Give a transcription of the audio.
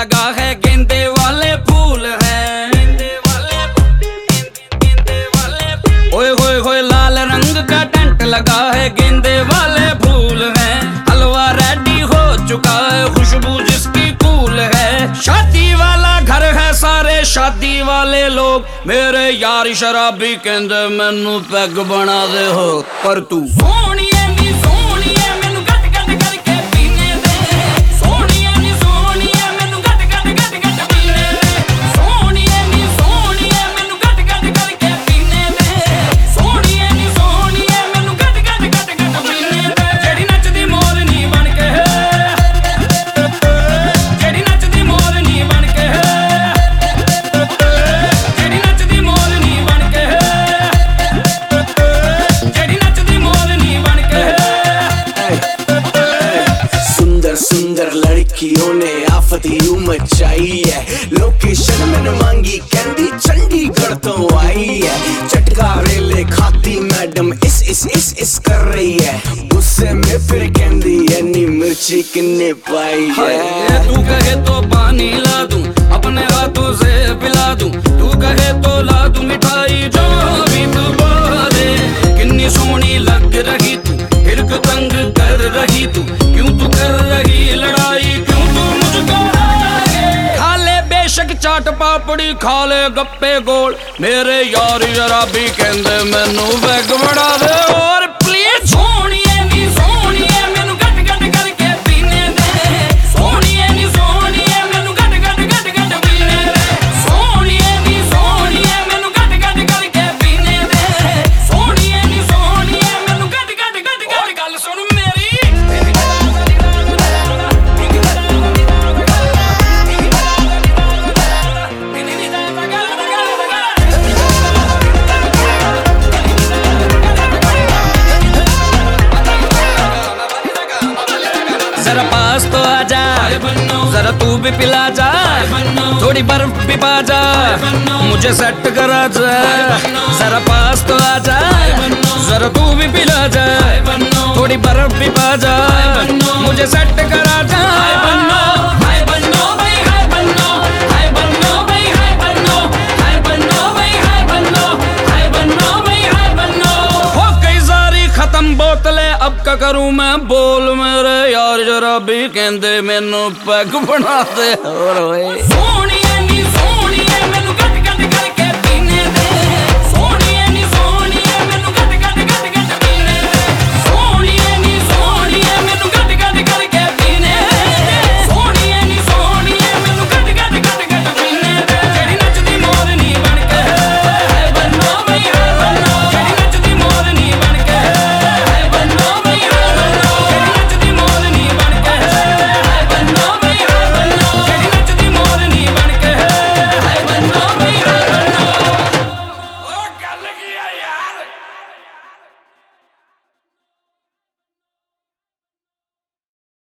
लगा है, गेंदे वाले फूल है। ओए होए होए, लाल रंग का टेंट लगा है, गेंदे वाले फूल है। हलवा रेडी हो चुका है, खुशबू जिसकी फूल है। शादी वाला घर है सारे, शादी वाले लोग। मेरे यार शराबी केंद्र मेनू पैग बना दे हो, पर तू सोनिया सुंदर लड़कियों ने आफती मचाई है। लोकेशन मैंने मांगी कहती चंडीगढ़ तो आई है। चटकारे ले खाती मैडम, इस इस इस इस कर रही है। गुस्से में फिर कहती है नी मिर्ची किन्ने पाई है। तू कहे तो पानी ला दूँ, अपने हाथों से पिला दूँ। तू कहे तो ला तू क्यों ਪਾਪੜੀ, ਖਾ ਲੈ ਗੱਪੇ ਗੋਲ। ਮੇਰੇ ਯਾਰ ਯਰਾਬੀ ਕਹਿੰਦੇ ਮੈਨੂੰ ਵੈਗ ਬਣਾ ਦੇ। ਔਰ ਪਲੀਜ਼ ਸੋਣੀਏ ਨੀ ਸੋਣੀਏ ਮੈਨੂੰ ਗੱਟ ਗੱਟ ਕਰਕੇ ਪੀਨੇ ਦੇ। ਸੋਣੀਏ ਨੀ ਸੋਣੀਏ ਮੈਨੂੰ ਗੱਟ ਗੱਟ ਗੱਟ ਗੱਟ ਪੀਨੇ ਦੇ। ਸੋਣੀਏ ਨੀ ਸੋਣੀਏ ਮੈਨੂੰ ਗੱਟ ਗੱਟ ਕਰਕੇ ਪੀਨੇ ਦੇ। ਸੋਣੀਏ ਨੀ ਸੋਣੀਏ ਮੈਨੂੰ ਗੱਟ ਗੱਟ ਗੱਟ ਗੱਟ ਗੱਲ ਸੁਣ जरा पास तो आ जा। जरा तू भी पिला जा। थोड़ी बर्फ़ भी पा जा। मुझे सेट करा जा। जरा पास तो आ जा। जरा तू भी पिला जा। थोड़ी बर्फ़ भी पा जा। मुझे सेट करा जा। खत्म बोतलें अब क्या करूँ मैं बोल मेरे यार जरा भी कहंदे मैनू पैग बना दे और ओए